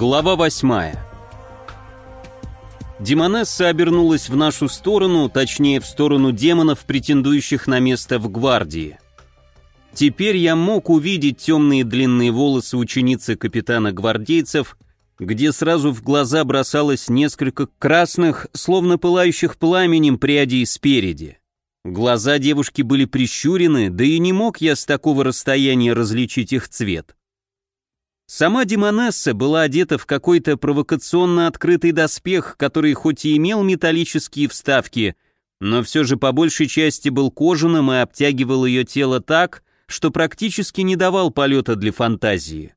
Глава восьмая. Демонесса обернулась в нашу сторону, точнее в сторону демонов, претендующих на место в гвардии. Теперь я мог увидеть темные длинные волосы ученицы капитана гвардейцев, где сразу в глаза бросалось несколько красных, словно пылающих пламенем прядей спереди. Глаза девушки были прищурены, да и не мог я с такого расстояния различить их цвет. Сама Демонесса была одета в какой-то провокационно открытый доспех, который хоть и имел металлические вставки, но все же по большей части был кожаным и обтягивал ее тело так, что практически не давал полета для фантазии.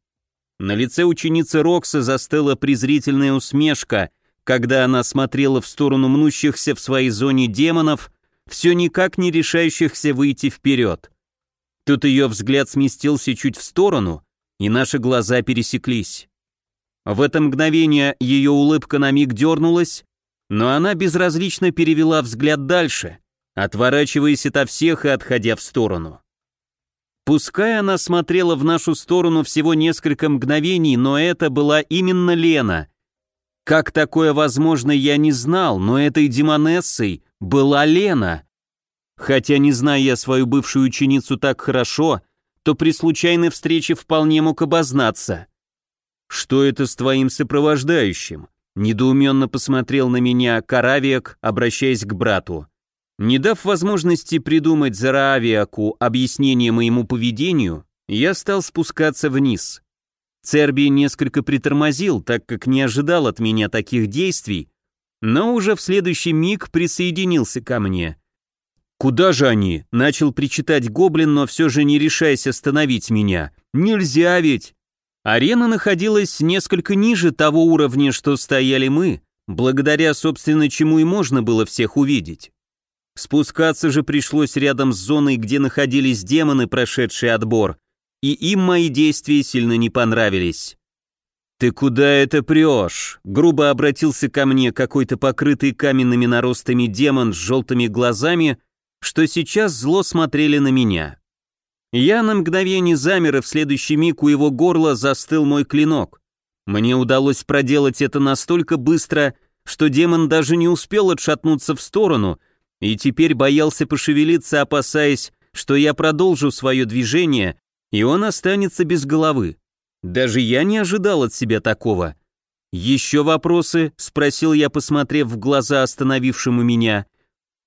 На лице ученицы Рокса застыла презрительная усмешка, когда она смотрела в сторону мнущихся в своей зоне демонов, все никак не решающихся выйти вперед. Тут ее взгляд сместился чуть в сторону — и наши глаза пересеклись. В это мгновение ее улыбка на миг дернулась, но она безразлично перевела взгляд дальше, отворачиваясь ото всех и отходя в сторону. Пускай она смотрела в нашу сторону всего несколько мгновений, но это была именно Лена. Как такое возможно, я не знал, но этой демонессой была Лена. Хотя, не зная я свою бывшую ученицу так хорошо, то при случайной встрече вполне мог обознаться. «Что это с твоим сопровождающим?» Недоуменно посмотрел на меня Каравиак, обращаясь к брату. Не дав возможности придумать Зараавиаку объяснение моему поведению, я стал спускаться вниз. Церби несколько притормозил, так как не ожидал от меня таких действий, но уже в следующий миг присоединился ко мне. «Куда же они?» — начал причитать гоблин, но все же не решаясь остановить меня. «Нельзя ведь!» Арена находилась несколько ниже того уровня, что стояли мы, благодаря, собственно, чему и можно было всех увидеть. Спускаться же пришлось рядом с зоной, где находились демоны, прошедшие отбор, и им мои действия сильно не понравились. «Ты куда это прешь?» — грубо обратился ко мне какой-то покрытый каменными наростами демон с желтыми глазами — что сейчас зло смотрели на меня. Я на мгновение замер, и в следующий миг у его горла застыл мой клинок. Мне удалось проделать это настолько быстро, что демон даже не успел отшатнуться в сторону и теперь боялся пошевелиться, опасаясь, что я продолжу свое движение, и он останется без головы. Даже я не ожидал от себя такого. «Еще вопросы?» — спросил я, посмотрев в глаза остановившему меня.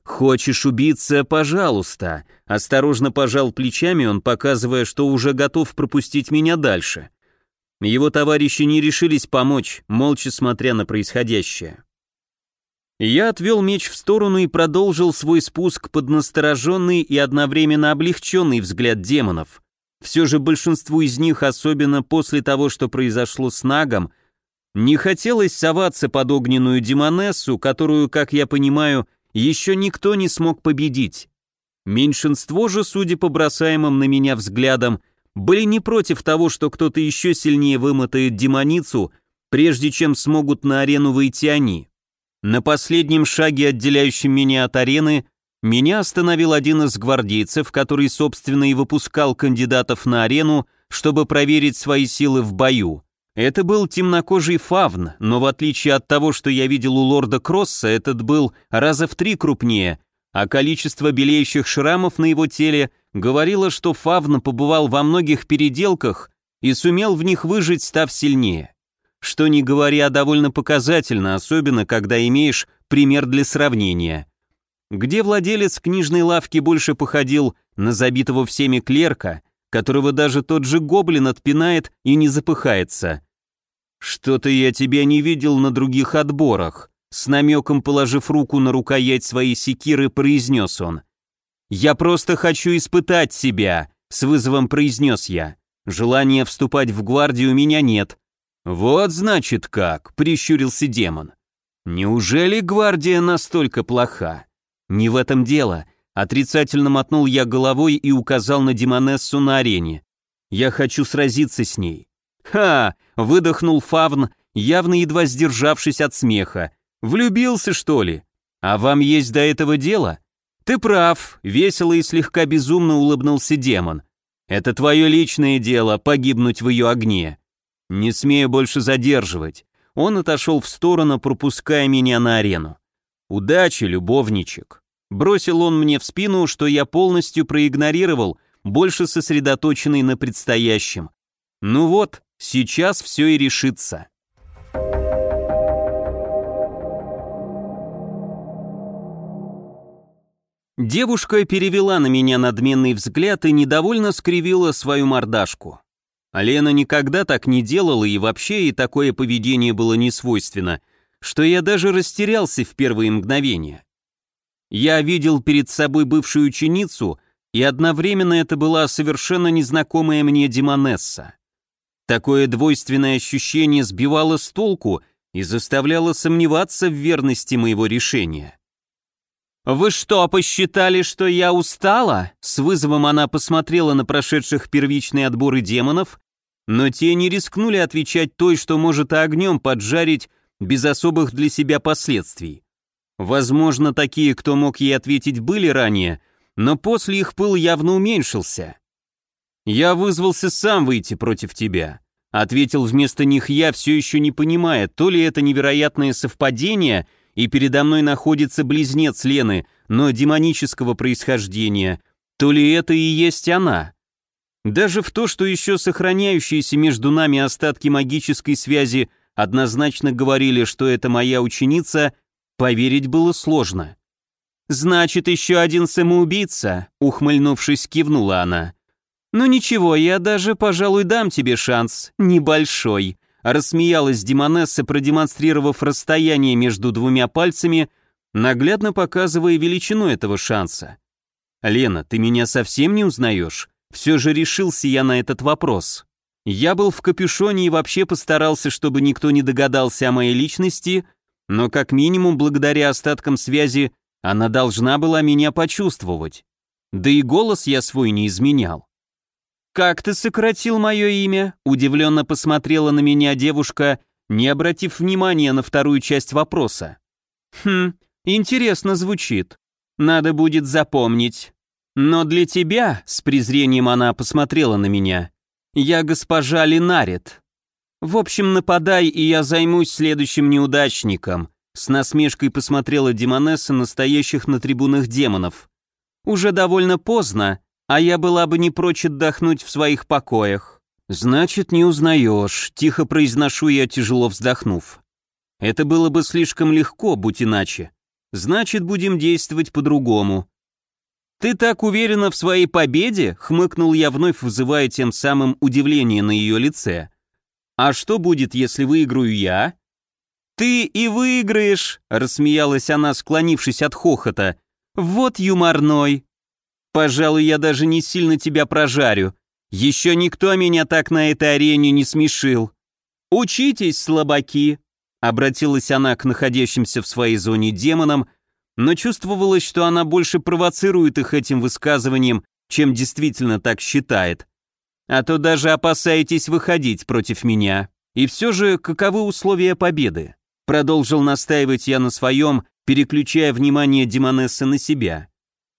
«Хочешь убиться? Пожалуйста!» Осторожно пожал плечами он, показывая, что уже готов пропустить меня дальше. Его товарищи не решились помочь, молча смотря на происходящее. Я отвел меч в сторону и продолжил свой спуск под настороженный и одновременно облегченный взгляд демонов. Все же большинству из них, особенно после того, что произошло с Нагом, не хотелось соваться под огненную демонессу, которую, как я понимаю, еще никто не смог победить. Меньшинство же, судя по бросаемым на меня взглядам, были не против того, что кто-то еще сильнее вымотает демоницу, прежде чем смогут на арену выйти они. На последнем шаге, отделяющем меня от арены, меня остановил один из гвардейцев, который, собственно, и выпускал кандидатов на арену, чтобы проверить свои силы в бою. Это был темнокожий фавн, но в отличие от того, что я видел у лорда Кросса, этот был раза в три крупнее, а количество белеющих шрамов на его теле говорило, что фавн побывал во многих переделках и сумел в них выжить, став сильнее. Что не говоря, довольно показательно, особенно когда имеешь пример для сравнения. Где владелец книжной лавки больше походил на забитого всеми клерка, которого даже тот же гоблин отпинает и не запыхается. «Что-то я тебя не видел на других отборах», с намеком положив руку на рукоять своей секиры, произнес он. «Я просто хочу испытать себя», — с вызовом произнес я. «Желания вступать в гвардию у меня нет». «Вот значит как», — прищурился демон. «Неужели гвардия настолько плоха?» «Не в этом дело. Отрицательно мотнул я головой и указал на Демонессу на арене. «Я хочу сразиться с ней». «Ха!» — выдохнул Фавн, явно едва сдержавшись от смеха. «Влюбился, что ли? А вам есть до этого дело?» «Ты прав», — весело и слегка безумно улыбнулся демон. «Это твое личное дело, погибнуть в ее огне». «Не смею больше задерживать». Он отошел в сторону, пропуская меня на арену. «Удачи, любовничек». Бросил он мне в спину, что я полностью проигнорировал, больше сосредоточенный на предстоящем. Ну вот, сейчас все и решится. Девушка перевела на меня надменный взгляд и недовольно скривила свою мордашку. Лена никогда так не делала, и вообще ей такое поведение было не свойственно, что я даже растерялся в первые мгновения. Я видел перед собой бывшую ученицу, и одновременно это была совершенно незнакомая мне Демонесса. Такое двойственное ощущение сбивало с толку и заставляло сомневаться в верности моего решения. «Вы что, посчитали, что я устала?» С вызовом она посмотрела на прошедших первичные отборы демонов, но те не рискнули отвечать той, что может огнем поджарить без особых для себя последствий. Возможно, такие, кто мог ей ответить, были ранее, но после их пыл явно уменьшился. «Я вызвался сам выйти против тебя», — ответил вместо них я, все еще не понимая, то ли это невероятное совпадение — и передо мной находится близнец Лены, но демонического происхождения, то ли это и есть она? Даже в то, что еще сохраняющиеся между нами остатки магической связи однозначно говорили, что это моя ученица, поверить было сложно. «Значит, еще один самоубийца», — ухмыльнувшись, кивнула она. «Ну ничего, я даже, пожалуй, дам тебе шанс, небольшой. Рассмеялась Демонесса, продемонстрировав расстояние между двумя пальцами, наглядно показывая величину этого шанса. «Лена, ты меня совсем не узнаешь?» Все же решился я на этот вопрос. Я был в капюшоне и вообще постарался, чтобы никто не догадался о моей личности, но как минимум благодаря остаткам связи она должна была меня почувствовать. Да и голос я свой не изменял. «Как ты сократил мое имя?» — удивленно посмотрела на меня девушка, не обратив внимания на вторую часть вопроса. «Хм, интересно звучит. Надо будет запомнить. Но для тебя, — с презрением она посмотрела на меня, — я госпожа Линарит. В общем, нападай, и я займусь следующим неудачником», — с насмешкой посмотрела Демонесса настоящих на трибунах демонов. «Уже довольно поздно, а я была бы не прочь отдохнуть в своих покоях. Значит, не узнаешь, тихо произношу я, тяжело вздохнув. Это было бы слишком легко, будь иначе. Значит, будем действовать по-другому. Ты так уверена в своей победе? хмыкнул я, вновь вызывая тем самым удивление на ее лице. А что будет, если выиграю я? Ты и выиграешь, рассмеялась она, склонившись от хохота. Вот юморной. Пожалуй, я даже не сильно тебя прожарю. Еще никто меня так на этой арене не смешил. Учитесь, слабаки!» Обратилась она к находящимся в своей зоне демонам, но чувствовалось, что она больше провоцирует их этим высказыванием, чем действительно так считает. А то даже опасаетесь выходить против меня. И все же, каковы условия победы? Продолжил настаивать я на своем, переключая внимание Демонессы на себя.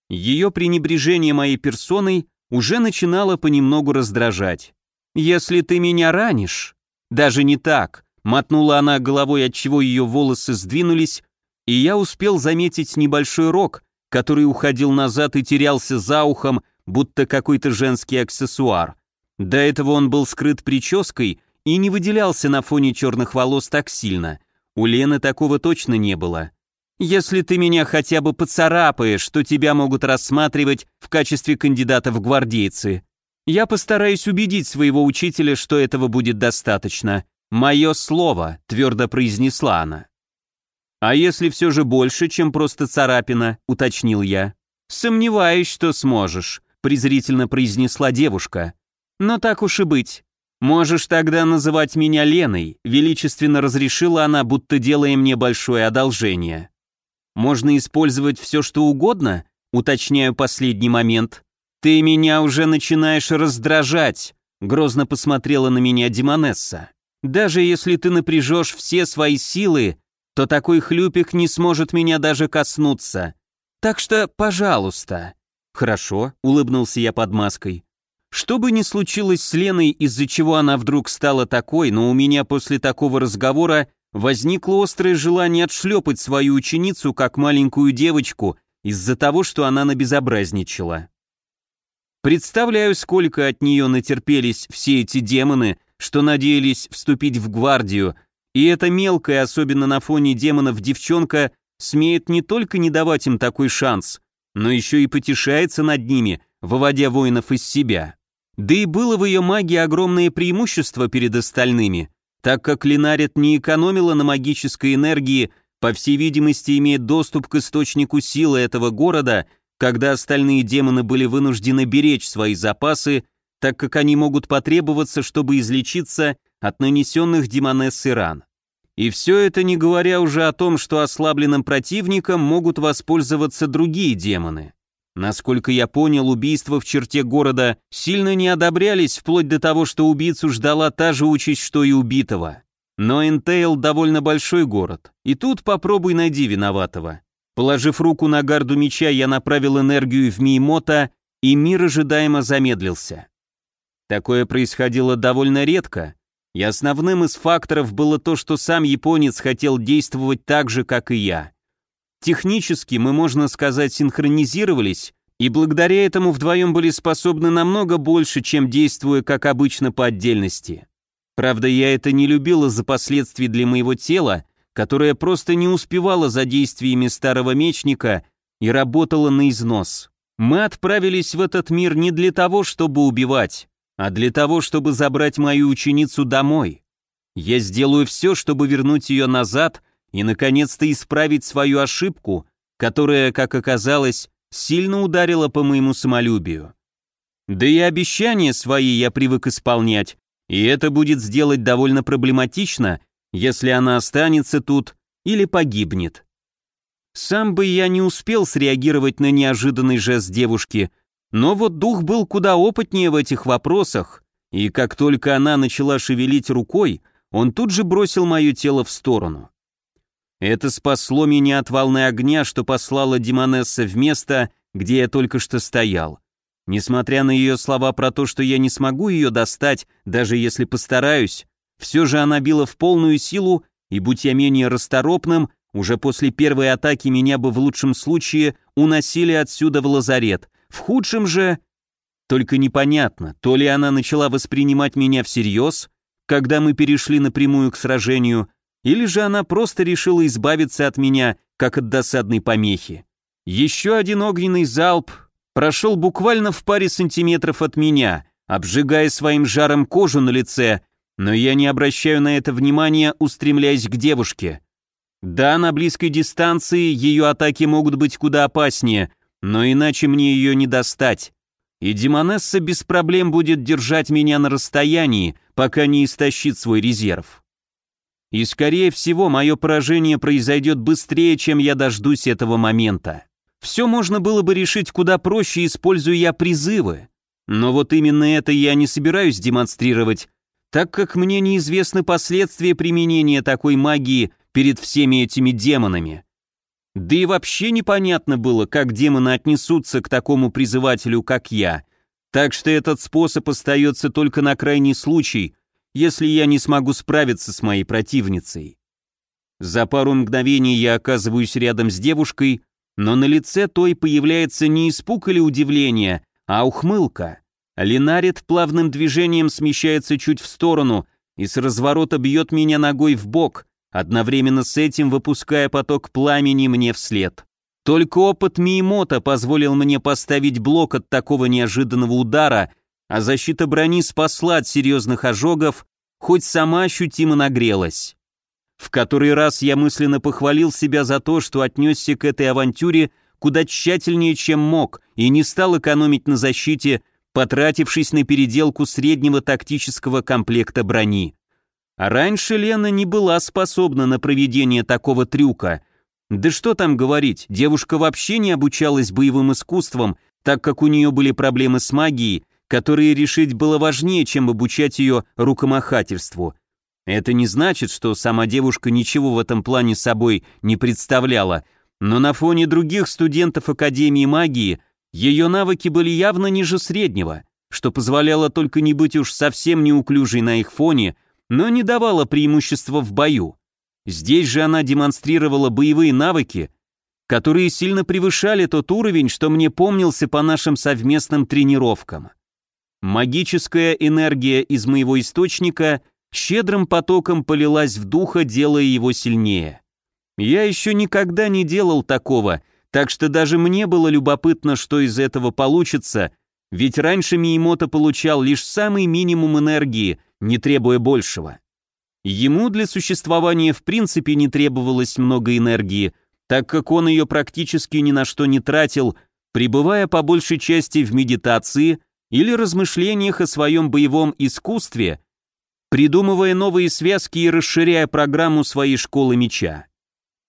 Ее пренебрежение моей персоной уже начинало понемногу раздражать. «Если ты меня ранишь...» «Даже не так», — мотнула она головой, отчего ее волосы сдвинулись, и я успел заметить небольшой рог, который уходил назад и терялся за ухом, будто какой-то женский аксессуар. До этого он был скрыт прической и не выделялся на фоне черных волос так сильно. У Лены такого точно не было. Если ты меня хотя бы поцарапаешь, то тебя могут рассматривать в качестве кандидата в гвардейцы. Я постараюсь убедить своего учителя, что этого будет достаточно. Мое слово», — твердо произнесла она. «А если все же больше, чем просто царапина?» — уточнил я. «Сомневаюсь, что сможешь», — презрительно произнесла девушка. «Но так уж и быть. Можешь тогда называть меня Леной», — величественно разрешила она, будто делая мне большое одолжение. Можно использовать все, что угодно? Уточняю последний момент. Ты меня уже начинаешь раздражать, грозно посмотрела на меня Димонесса. Даже если ты напряжешь все свои силы, то такой хлюпик не сможет меня даже коснуться. Так что, пожалуйста. Хорошо, улыбнулся я под маской. Что бы ни случилось с Леной, из-за чего она вдруг стала такой, но у меня после такого разговора возникло острое желание отшлепать свою ученицу как маленькую девочку из-за того, что она набезобразничала. Представляю, сколько от нее натерпелись все эти демоны, что надеялись вступить в гвардию, и эта мелкая, особенно на фоне демонов, девчонка смеет не только не давать им такой шанс, но еще и потешается над ними, выводя воинов из себя. Да и было в ее магии огромное преимущество перед остальными, так как Линарет не экономила на магической энергии, по всей видимости имеет доступ к источнику силы этого города, когда остальные демоны были вынуждены беречь свои запасы, так как они могут потребоваться, чтобы излечиться от нанесенных демонессой ран. И все это не говоря уже о том, что ослабленным противником могут воспользоваться другие демоны. Насколько я понял, убийства в черте города сильно не одобрялись, вплоть до того, что убийцу ждала та же участь, что и убитого. Но Энтейл довольно большой город, и тут попробуй найди виноватого. Положив руку на гарду меча, я направил энергию в Миемота, и мир ожидаемо замедлился. Такое происходило довольно редко, и основным из факторов было то, что сам японец хотел действовать так же, как и я. Технически мы, можно сказать, синхронизировались, и благодаря этому вдвоем были способны намного больше, чем действуя как обычно по отдельности. Правда, я это не любил из-за последствий для моего тела, которое просто не успевало за действиями старого мечника и работало на износ. Мы отправились в этот мир не для того, чтобы убивать, а для того, чтобы забрать мою ученицу домой. Я сделаю все, чтобы вернуть ее назад и, наконец-то, исправить свою ошибку, которая, как оказалось, сильно ударила по моему самолюбию. Да и обещания свои я привык исполнять, и это будет сделать довольно проблематично, если она останется тут или погибнет. Сам бы я не успел среагировать на неожиданный жест девушки, но вот дух был куда опытнее в этих вопросах, и как только она начала шевелить рукой, он тут же бросил мое тело в сторону. Это спасло меня от волны огня, что послала Демонесса в место, где я только что стоял. Несмотря на ее слова про то, что я не смогу ее достать, даже если постараюсь, все же она била в полную силу, и будь я менее расторопным, уже после первой атаки меня бы в лучшем случае уносили отсюда в лазарет, в худшем же... Только непонятно, то ли она начала воспринимать меня всерьез, когда мы перешли напрямую к сражению, или же она просто решила избавиться от меня, как от досадной помехи. Еще один огненный залп прошел буквально в паре сантиметров от меня, обжигая своим жаром кожу на лице, но я не обращаю на это внимания, устремляясь к девушке. Да, на близкой дистанции ее атаки могут быть куда опаснее, но иначе мне ее не достать. И Демонесса без проблем будет держать меня на расстоянии, пока не истощит свой резерв. И, скорее всего, мое поражение произойдет быстрее, чем я дождусь этого момента. Все можно было бы решить куда проще, используя я призывы. Но вот именно это я не собираюсь демонстрировать, так как мне неизвестны последствия применения такой магии перед всеми этими демонами. Да и вообще непонятно было, как демоны отнесутся к такому призывателю, как я. Так что этот способ остается только на крайний случай, если я не смогу справиться с моей противницей. За пару мгновений я оказываюсь рядом с девушкой, но на лице той появляется не испуг или удивление, а ухмылка. Линарит плавным движением смещается чуть в сторону и с разворота бьет меня ногой в бок, одновременно с этим выпуская поток пламени мне вслед. Только опыт Миемота позволил мне поставить блок от такого неожиданного удара, а защита брони спасла от серьезных ожогов, хоть сама ощутимо нагрелась. В который раз я мысленно похвалил себя за то, что отнесся к этой авантюре куда тщательнее, чем мог, и не стал экономить на защите, потратившись на переделку среднего тактического комплекта брони. А раньше Лена не была способна на проведение такого трюка. Да что там говорить, девушка вообще не обучалась боевым искусствам, так как у нее были проблемы с магией, которые решить было важнее, чем обучать ее рукомахательству. Это не значит, что сама девушка ничего в этом плане собой не представляла, но на фоне других студентов Академии магии ее навыки были явно ниже среднего, что позволяло только не быть уж совсем неуклюжей на их фоне, но не давало преимущества в бою. Здесь же она демонстрировала боевые навыки, которые сильно превышали тот уровень, что мне помнился по нашим совместным тренировкам. Магическая энергия из моего источника щедрым потоком полилась в духа, делая его сильнее. Я еще никогда не делал такого, так что даже мне было любопытно, что из этого получится, ведь раньше Миемото получал лишь самый минимум энергии, не требуя большего. Ему для существования в принципе не требовалось много энергии, так как он ее практически ни на что не тратил, пребывая по большей части в медитации или размышлениях о своем боевом искусстве, придумывая новые связки и расширяя программу своей школы меча.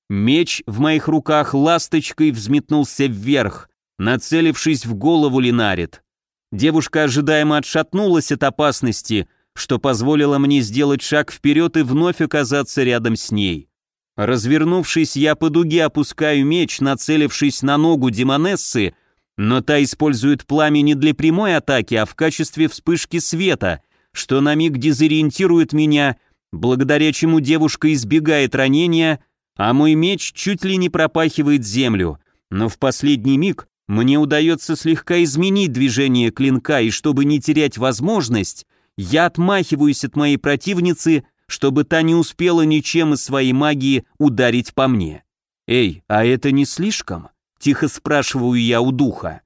Меч в моих руках ласточкой взметнулся вверх, нацелившись в голову Линарит. Девушка ожидаемо отшатнулась от опасности, что позволило мне сделать шаг вперед и вновь оказаться рядом с ней. Развернувшись, я по дуге опускаю меч, нацелившись на ногу демонессы, но та использует пламя не для прямой атаки, а в качестве вспышки света, что на миг дезориентирует меня, благодаря чему девушка избегает ранения, а мой меч чуть ли не пропахивает землю, но в последний миг мне удается слегка изменить движение клинка, и чтобы не терять возможность, я отмахиваюсь от моей противницы, чтобы та не успела ничем из своей магии ударить по мне. «Эй, а это не слишком?» — тихо спрашиваю я у духа.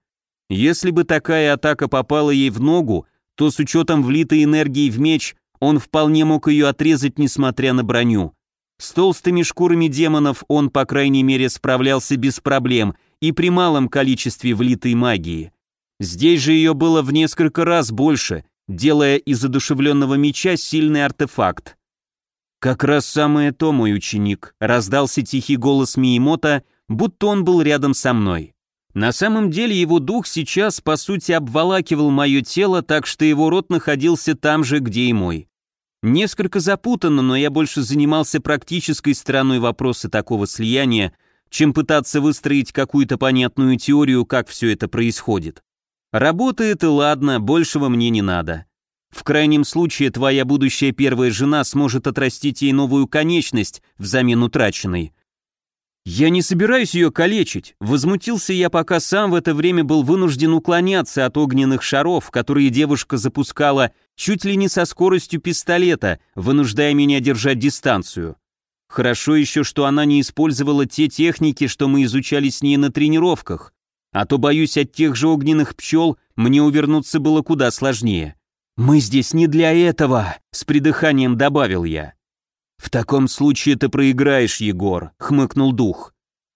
Если бы такая атака попала ей в ногу, то с учетом влитой энергии в меч он вполне мог ее отрезать, несмотря на броню. С толстыми шкурами демонов он, по крайней мере, справлялся без проблем и при малом количестве влитой магии. Здесь же ее было в несколько раз больше, делая из одушевленного меча сильный артефакт. «Как раз самое то, мой ученик», — раздался тихий голос Миемота, будто он был рядом со мной. На самом деле его дух сейчас, по сути, обволакивал мое тело, так что его рот находился там же, где и мой. Несколько запутанно, но я больше занимался практической стороной вопроса такого слияния, чем пытаться выстроить какую-то понятную теорию, как все это происходит. Работает и ладно, большего мне не надо. В крайнем случае, твоя будущая первая жена сможет отрастить ей новую конечность взамен утраченной. «Я не собираюсь ее калечить», — возмутился я, пока сам в это время был вынужден уклоняться от огненных шаров, которые девушка запускала чуть ли не со скоростью пистолета, вынуждая меня держать дистанцию. Хорошо еще, что она не использовала те техники, что мы изучали с ней на тренировках, а то, боюсь, от тех же огненных пчел мне увернуться было куда сложнее. «Мы здесь не для этого», — с придыханием добавил я. «В таком случае ты проиграешь, Егор», — хмыкнул дух.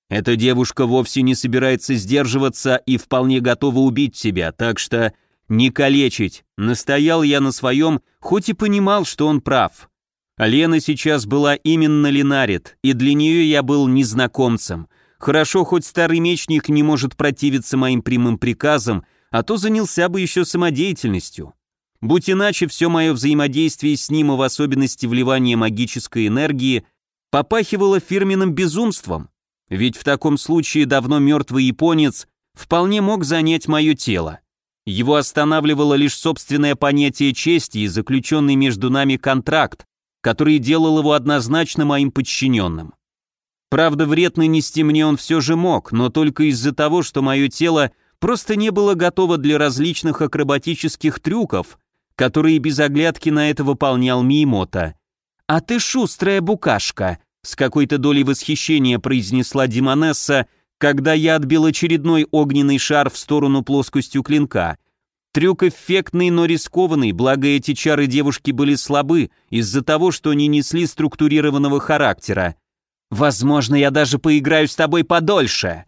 «Эта девушка вовсе не собирается сдерживаться и вполне готова убить тебя, так что не калечить». Настоял я на своем, хоть и понимал, что он прав. Лена сейчас была именно Ленарит, и для нее я был незнакомцем. Хорошо, хоть старый мечник не может противиться моим прямым приказам, а то занялся бы еще самодеятельностью. Будь иначе, все мое взаимодействие с ним, и в особенности вливание магической энергии, попахивало фирменным безумством. Ведь в таком случае давно мертвый японец вполне мог занять мое тело. Его останавливало лишь собственное понятие чести и заключенный между нами контракт, который делал его однозначно моим подчиненным. Правда, вред нанести мне он все же мог, но только из-за того, что мое тело просто не было готово для различных акробатических трюков, который без оглядки на это выполнял Миемота. «А ты шустрая букашка», — с какой-то долей восхищения произнесла Димонесса, когда я отбил очередной огненный шар в сторону плоскостью клинка. Трюк эффектный, но рискованный, благо эти чары девушки были слабы из-за того, что они несли структурированного характера. «Возможно, я даже поиграю с тобой подольше»,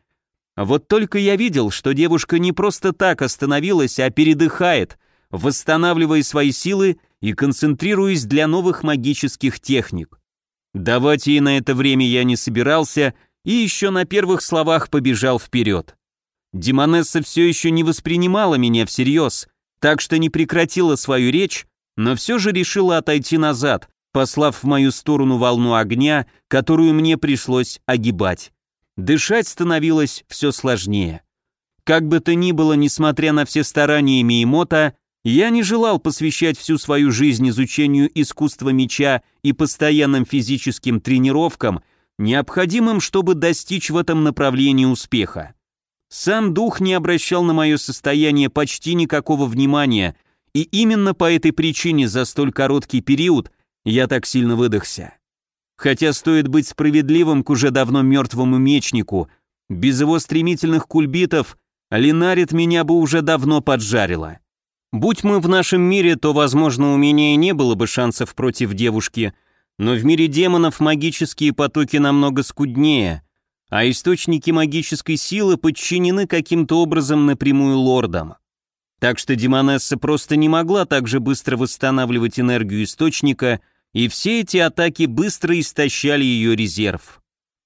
вот только я видел, что девушка не просто так остановилась, а передыхает, восстанавливая свои силы и концентрируясь для новых магических техник. Давать ей на это время я не собирался и еще на первых словах побежал вперед. Демонесса все еще не воспринимала меня всерьез, так что не прекратила свою речь, но все же решила отойти назад, послав в мою сторону волну огня, которую мне пришлось огибать. Дышать становилось все сложнее. Как бы то ни было, несмотря на все старания Миемота, Я не желал посвящать всю свою жизнь изучению искусства меча и постоянным физическим тренировкам, необходимым, чтобы достичь в этом направлении успеха. Сам дух не обращал на мое состояние почти никакого внимания, и именно по этой причине за столь короткий период я так сильно выдохся. Хотя стоит быть справедливым к уже давно мертвому мечнику, без его стремительных кульбитов Линарит меня бы уже давно поджарила. Будь мы в нашем мире, то, возможно, у меня и не было бы шансов против девушки, но в мире демонов магические потоки намного скуднее, а источники магической силы подчинены каким-то образом напрямую лордам. Так что Демонесса просто не могла так же быстро восстанавливать энергию источника, и все эти атаки быстро истощали ее резерв.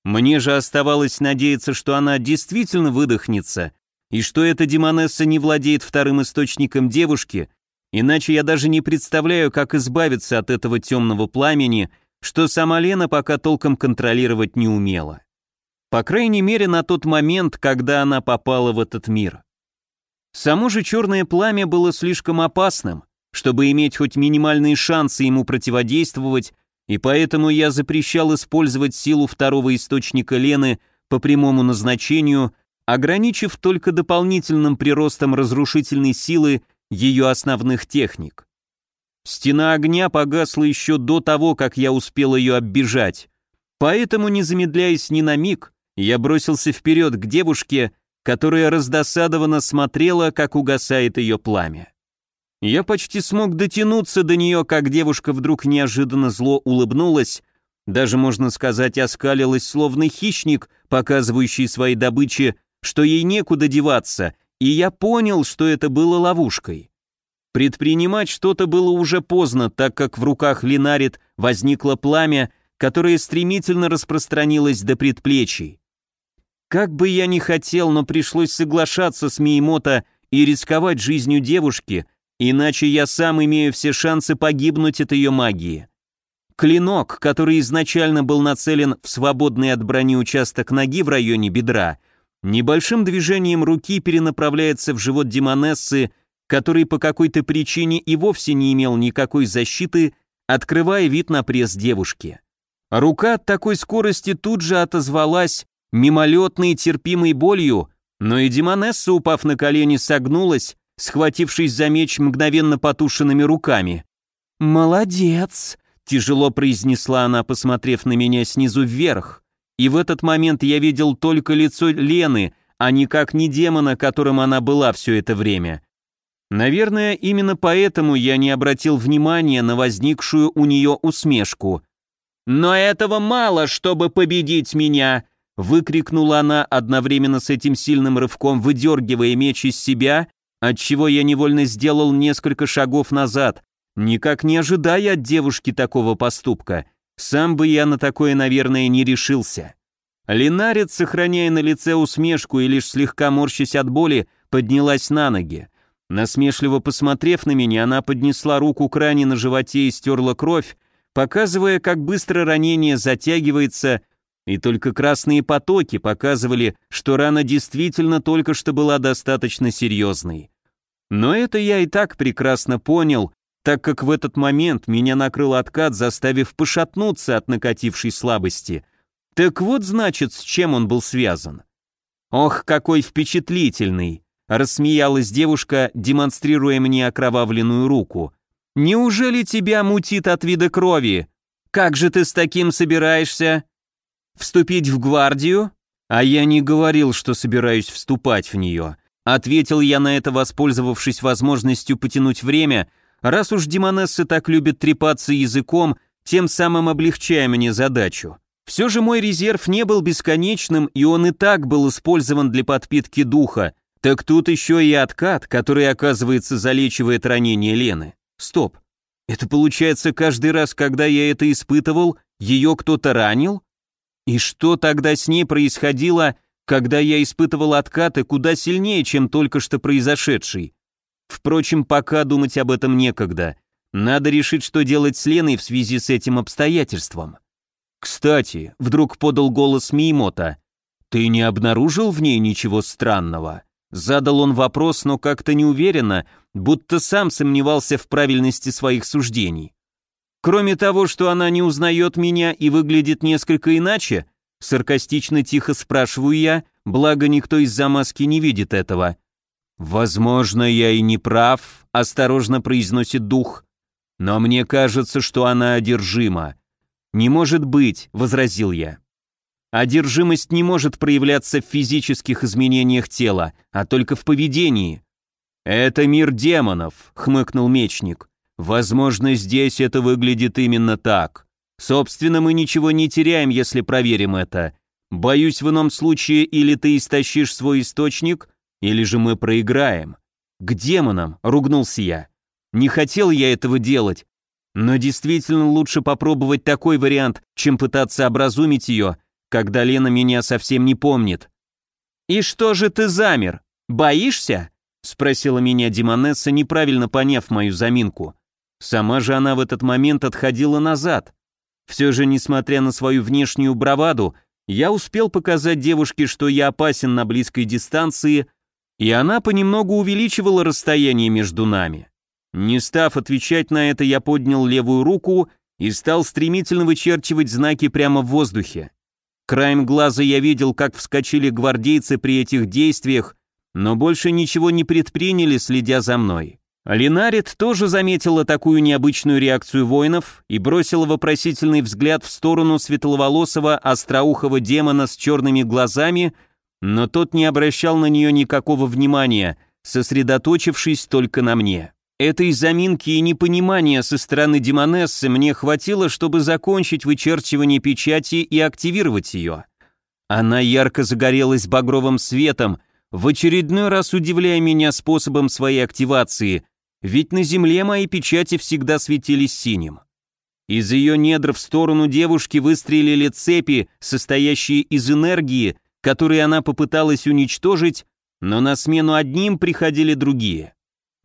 Мне же оставалось надеяться, что она действительно выдохнется, и что эта демонесса не владеет вторым источником девушки, иначе я даже не представляю, как избавиться от этого темного пламени, что сама Лена пока толком контролировать не умела. По крайней мере, на тот момент, когда она попала в этот мир. Само же черное пламя было слишком опасным, чтобы иметь хоть минимальные шансы ему противодействовать, и поэтому я запрещал использовать силу второго источника Лены по прямому назначению, ограничив только дополнительным приростом разрушительной силы ее основных техник. Стена огня погасла еще до того, как я успел ее оббежать, поэтому, не замедляясь ни на миг, я бросился вперед к девушке, которая раздосадованно смотрела, как угасает ее пламя. Я почти смог дотянуться до нее, как девушка вдруг неожиданно зло улыбнулась, даже, можно сказать, оскалилась, словно хищник, показывающий своей добыче что ей некуда деваться, и я понял, что это было ловушкой. Предпринимать что-то было уже поздно, так как в руках Линарит возникло пламя, которое стремительно распространилось до предплечий. Как бы я ни хотел, но пришлось соглашаться с Миемото и рисковать жизнью девушки, иначе я сам имею все шансы погибнуть от ее магии. Клинок, который изначально был нацелен в свободный от брони участок ноги в районе бедра, Небольшим движением руки перенаправляется в живот демонессы, который по какой-то причине и вовсе не имел никакой защиты, открывая вид на пресс девушки. Рука от такой скорости тут же отозвалась мимолетной терпимой болью, но и демонесса, упав на колени, согнулась, схватившись за меч мгновенно потушенными руками. «Молодец!» — тяжело произнесла она, посмотрев на меня снизу вверх и в этот момент я видел только лицо Лены, а никак не демона, которым она была все это время. Наверное, именно поэтому я не обратил внимания на возникшую у нее усмешку. «Но этого мало, чтобы победить меня!» выкрикнула она одновременно с этим сильным рывком, выдергивая меч из себя, отчего я невольно сделал несколько шагов назад, никак не ожидая от девушки такого поступка — сам бы я на такое, наверное, не решился. Линарец, сохраняя на лице усмешку и лишь слегка морщась от боли, поднялась на ноги. Насмешливо посмотрев на меня, она поднесла руку к ране на животе и стерла кровь, показывая, как быстро ранение затягивается, и только красные потоки показывали, что рана действительно только что была достаточно серьезной. Но это я и так прекрасно понял, так как в этот момент меня накрыл откат, заставив пошатнуться от накатившей слабости. Так вот, значит, с чем он был связан. «Ох, какой впечатлительный!» — рассмеялась девушка, демонстрируя мне окровавленную руку. «Неужели тебя мутит от вида крови? Как же ты с таким собираешься? Вступить в гвардию?» «А я не говорил, что собираюсь вступать в нее», — ответил я на это, воспользовавшись возможностью потянуть время — Раз уж демонессы так любят трепаться языком, тем самым облегчая мне задачу. Все же мой резерв не был бесконечным, и он и так был использован для подпитки духа. Так тут еще и откат, который, оказывается, залечивает ранение Лены. Стоп. Это получается каждый раз, когда я это испытывал, ее кто-то ранил? И что тогда с ней происходило, когда я испытывал откаты куда сильнее, чем только что произошедший? Впрочем, пока думать об этом некогда. Надо решить, что делать с Леной в связи с этим обстоятельством. «Кстати», — вдруг подал голос Мимота, — «ты не обнаружил в ней ничего странного? Задал он вопрос, но как-то неуверенно, будто сам сомневался в правильности своих суждений. Кроме того, что она не узнает меня и выглядит несколько иначе, саркастично тихо спрашиваю я, благо никто из-за маски не видит этого. «Возможно, я и не прав», — осторожно произносит дух. «Но мне кажется, что она одержима». «Не может быть», — возразил я. Одержимость не может проявляться в физических изменениях тела, а только в поведении. «Это мир демонов», — хмыкнул мечник. «Возможно, здесь это выглядит именно так. Собственно, мы ничего не теряем, если проверим это. Боюсь, в ином случае или ты истощишь свой источник, или же мы проиграем». «К демонам», — ругнулся я. «Не хотел я этого делать, но действительно лучше попробовать такой вариант, чем пытаться образумить ее когда Лена меня совсем не помнит. «И что же ты замер? Боишься?» — спросила меня Димонесса, неправильно поняв мою заминку. Сама же она в этот момент отходила назад. Все же, несмотря на свою внешнюю браваду, я успел показать девушке, что я опасен на близкой дистанции, и она понемногу увеличивала расстояние между нами. Не став отвечать на это, я поднял левую руку и стал стремительно вычерчивать знаки прямо в воздухе. Краем глаза я видел, как вскочили гвардейцы при этих действиях, но больше ничего не предприняли, следя за мной. Линарит тоже заметила такую необычную реакцию воинов и бросила вопросительный взгляд в сторону светловолосого остроухого демона с черными глазами, но тот не обращал на нее никакого внимания, сосредоточившись только на мне. Этой заминки и непонимания со стороны Демонессы мне хватило, чтобы закончить вычерчивание печати и активировать ее. Она ярко загорелась багровым светом, в очередной раз удивляя меня способом своей активации, ведь на земле мои печати всегда светились синим. Из ее недр в сторону девушки выстрелили цепи, состоящие из энергии, которые она попыталась уничтожить, но на смену одним приходили другие.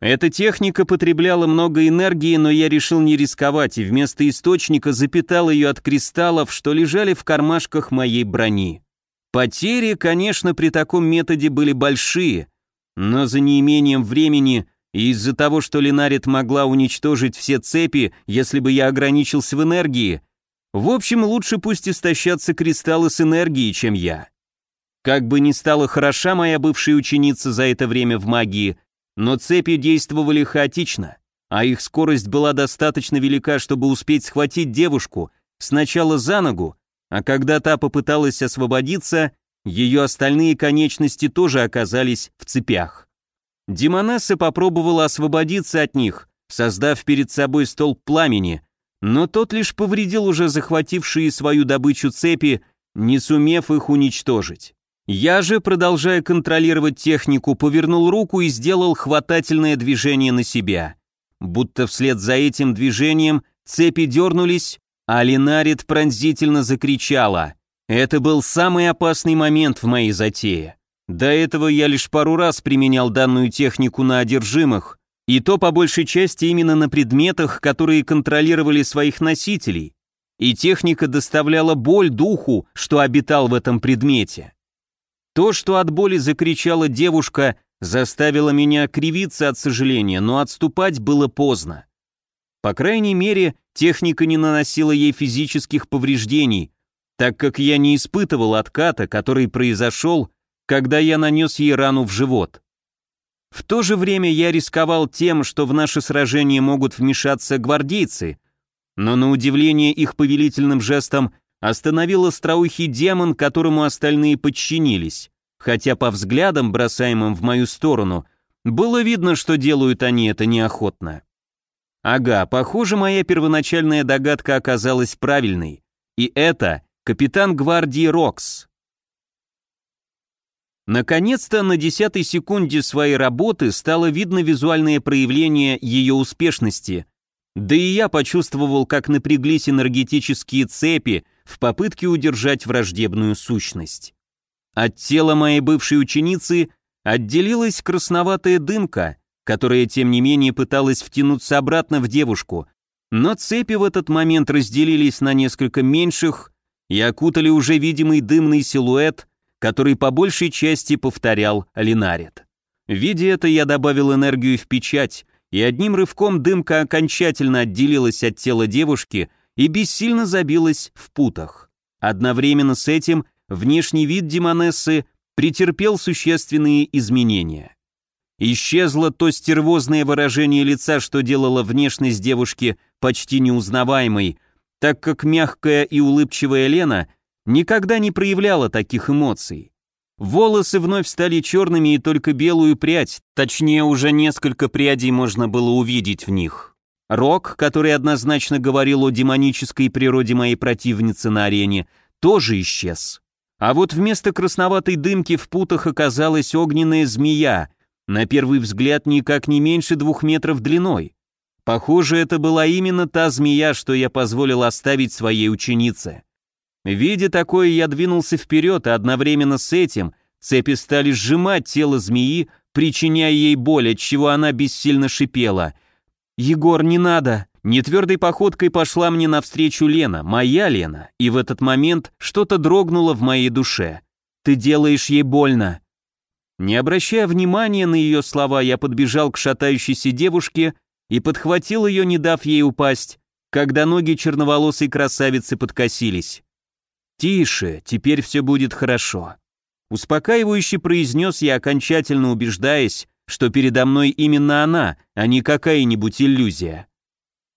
Эта техника потребляла много энергии, но я решил не рисковать и вместо источника запитал ее от кристаллов, что лежали в кармашках моей брони. Потери, конечно, при таком методе были большие, но за неимением времени и из-за того, что Ленарит могла уничтожить все цепи, если бы я ограничился в энергии, в общем, лучше пусть истощатся кристаллы с энергией, чем я. Как бы ни стала хороша моя бывшая ученица за это время в магии, но цепи действовали хаотично, а их скорость была достаточно велика, чтобы успеть схватить девушку сначала за ногу, а когда та попыталась освободиться, ее остальные конечности тоже оказались в цепях. Демонесса попробовала освободиться от них, создав перед собой столб пламени, но тот лишь повредил уже захватившие свою добычу цепи, не сумев их уничтожить. Я же, продолжая контролировать технику, повернул руку и сделал хватательное движение на себя. Будто вслед за этим движением цепи дернулись, а Линарит пронзительно закричала. Это был самый опасный момент в моей затее. До этого я лишь пару раз применял данную технику на одержимых, и то по большей части именно на предметах, которые контролировали своих носителей. И техника доставляла боль духу, что обитал в этом предмете. То, что от боли закричала девушка, заставило меня кривиться от сожаления, но отступать было поздно. По крайней мере, техника не наносила ей физических повреждений, так как я не испытывал отката, который произошел, когда я нанес ей рану в живот. В то же время я рисковал тем, что в наше сражение могут вмешаться гвардейцы, но на удивление их повелительным жестом остановил остроухий демон, которому остальные подчинились, хотя по взглядам, бросаемым в мою сторону, было видно, что делают они это неохотно. Ага, похоже, моя первоначальная догадка оказалась правильной. И это капитан гвардии Рокс. Наконец-то на десятой секунде своей работы стало видно визуальное проявление ее успешности. Да и я почувствовал, как напряглись энергетические цепи, в попытке удержать враждебную сущность. От тела моей бывшей ученицы отделилась красноватая дымка, которая, тем не менее, пыталась втянуться обратно в девушку, но цепи в этот момент разделились на несколько меньших и окутали уже видимый дымный силуэт, который по большей части повторял Линарет. Видя это, я добавил энергию в печать, и одним рывком дымка окончательно отделилась от тела девушки и бессильно забилась в путах. Одновременно с этим внешний вид демонессы претерпел существенные изменения. Исчезло то стервозное выражение лица, что делало внешность девушки почти неузнаваемой, так как мягкая и улыбчивая Лена никогда не проявляла таких эмоций. Волосы вновь стали черными, и только белую прядь, точнее уже несколько прядей можно было увидеть в них. Рок, который однозначно говорил о демонической природе моей противницы на арене, тоже исчез. А вот вместо красноватой дымки в путах оказалась огненная змея, на первый взгляд никак не меньше двух метров длиной. Похоже, это была именно та змея, что я позволил оставить своей ученице. Видя такое, я двинулся вперед, и одновременно с этим цепи стали сжимать тело змеи, причиняя ей боль, от чего она бессильно шипела. «Егор, не надо!» Нетвердой походкой пошла мне навстречу Лена, моя Лена, и в этот момент что-то дрогнуло в моей душе. «Ты делаешь ей больно!» Не обращая внимания на ее слова, я подбежал к шатающейся девушке и подхватил ее, не дав ей упасть, когда ноги черноволосой красавицы подкосились. «Тише, теперь все будет хорошо». Успокаивающе произнес я, окончательно убеждаясь, что передо мной именно она, а не какая-нибудь иллюзия.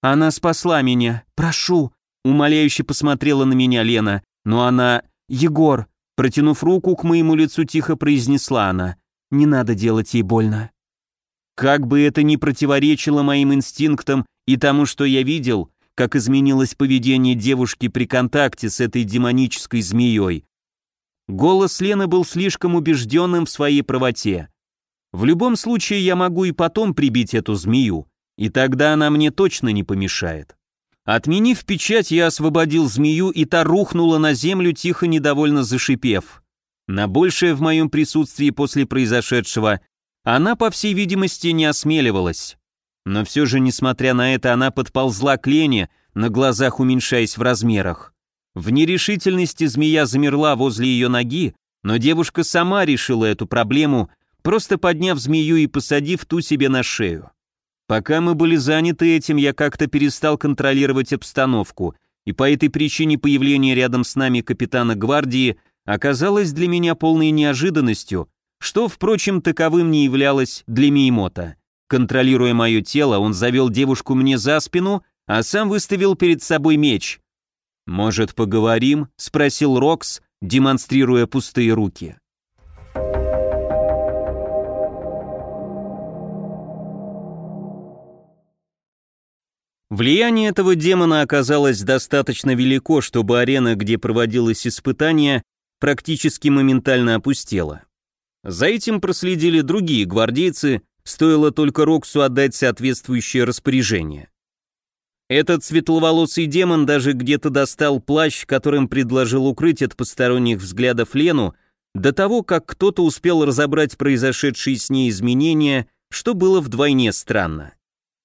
«Она спасла меня, прошу», — умоляюще посмотрела на меня Лена, но она... «Егор», протянув руку к моему лицу, тихо произнесла она, «не надо делать ей больно». Как бы это ни противоречило моим инстинктам и тому, что я видел, как изменилось поведение девушки при контакте с этой демонической змеей. Голос Лены был слишком убежденным в своей правоте. В любом случае я могу и потом прибить эту змею, и тогда она мне точно не помешает. Отменив печать, я освободил змею, и та рухнула на землю, тихо недовольно зашипев. На большее в моем присутствии после произошедшего она, по всей видимости, не осмеливалась. Но все же, несмотря на это, она подползла к Лене, на глазах уменьшаясь в размерах. В нерешительности змея замерла возле ее ноги, но девушка сама решила эту проблему, просто подняв змею и посадив ту себе на шею. Пока мы были заняты этим, я как-то перестал контролировать обстановку, и по этой причине появление рядом с нами капитана гвардии оказалось для меня полной неожиданностью, что, впрочем, таковым не являлось для Миемота. Контролируя мое тело, он завел девушку мне за спину, а сам выставил перед собой меч. «Может, поговорим?» — спросил Рокс, демонстрируя пустые руки. Влияние этого демона оказалось достаточно велико, чтобы арена, где проводилось испытание, практически моментально опустела. За этим проследили другие гвардейцы, Стоило только Роксу отдать соответствующее распоряжение. Этот светловолосый демон даже где-то достал плащ, которым предложил укрыть от посторонних взглядов Лену, до того, как кто-то успел разобрать произошедшие с ней изменения, что было вдвойне странно.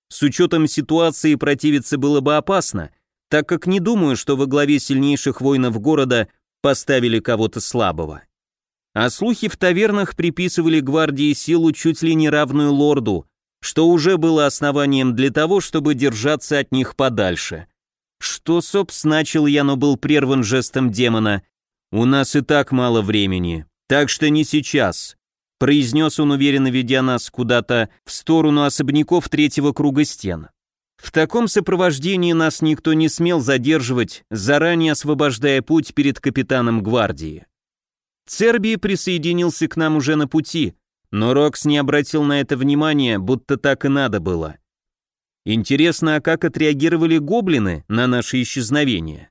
С учетом ситуации противиться было бы опасно, так как не думаю, что во главе сильнейших воинов города поставили кого-то слабого. А слухи в тавернах приписывали гвардии силу чуть ли не равную лорду, что уже было основанием для того, чтобы держаться от них подальше. Что, собственно, начал я, но был прерван жестом демона. «У нас и так мало времени, так что не сейчас», произнес он, уверенно ведя нас куда-то в сторону особняков третьего круга стен. В таком сопровождении нас никто не смел задерживать, заранее освобождая путь перед капитаном гвардии. Цербий присоединился к нам уже на пути, но Рокс не обратил на это внимания, будто так и надо было. Интересно, а как отреагировали гоблины на наше исчезновение?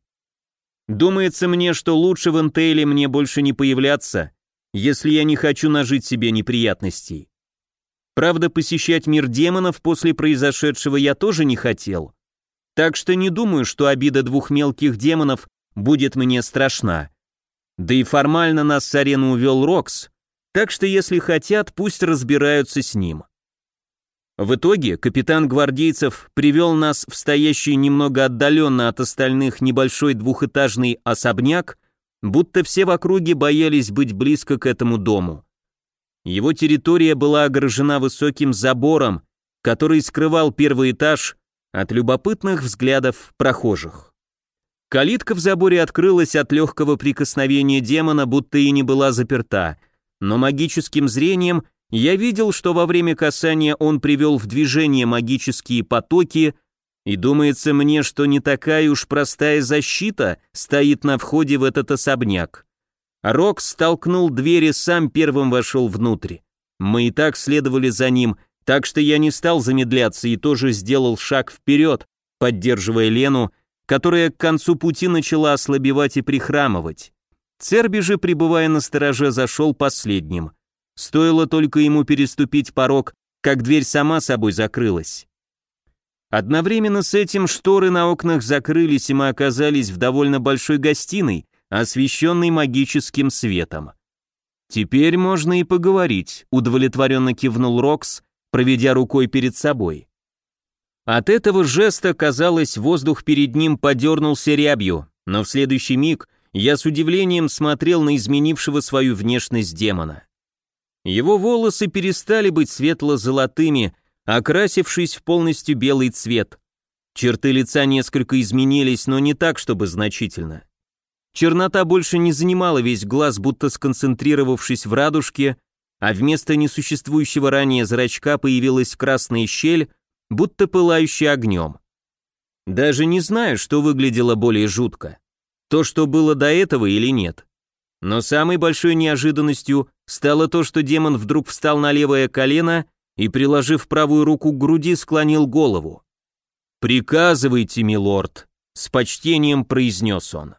Думается мне, что лучше в Интейле мне больше не появляться, если я не хочу нажить себе неприятностей. Правда, посещать мир демонов после произошедшего я тоже не хотел. Так что не думаю, что обида двух мелких демонов будет мне страшна. Да и формально нас с арены увел Рокс, так что если хотят, пусть разбираются с ним. В итоге капитан гвардейцев привел нас в стоящий немного отдаленно от остальных небольшой двухэтажный особняк, будто все в округе боялись быть близко к этому дому. Его территория была огорожена высоким забором, который скрывал первый этаж от любопытных взглядов прохожих. Калитка в заборе открылась от легкого прикосновения демона, будто и не была заперта, но магическим зрением я видел, что во время касания он привел в движение магические потоки, и думается мне, что не такая уж простая защита стоит на входе в этот особняк. Рокс столкнул дверь и сам первым вошел внутрь. Мы и так следовали за ним, так что я не стал замедляться и тоже сделал шаг вперед, поддерживая Лену, которая к концу пути начала ослабевать и прихрамывать. Церби же, пребывая на стороже, зашел последним. Стоило только ему переступить порог, как дверь сама собой закрылась. Одновременно с этим шторы на окнах закрылись, и мы оказались в довольно большой гостиной, освещенной магическим светом. «Теперь можно и поговорить», — удовлетворенно кивнул Рокс, проведя рукой перед собой. От этого жеста, казалось, воздух перед ним подернулся рябью, но в следующий миг я с удивлением смотрел на изменившего свою внешность демона. Его волосы перестали быть светло-золотыми, окрасившись в полностью белый цвет. Черты лица несколько изменились, но не так, чтобы значительно. Чернота больше не занимала весь глаз, будто сконцентрировавшись в радужке, а вместо несуществующего ранее зрачка появилась красная щель, будто пылающая огнем. Даже не знаю, что выглядело более жутко. То, что было до этого или нет. Но самой большой неожиданностью стало то, что демон вдруг встал на левое колено и, приложив правую руку к груди, склонил голову. «Приказывайте, милорд», — с почтением произнес он.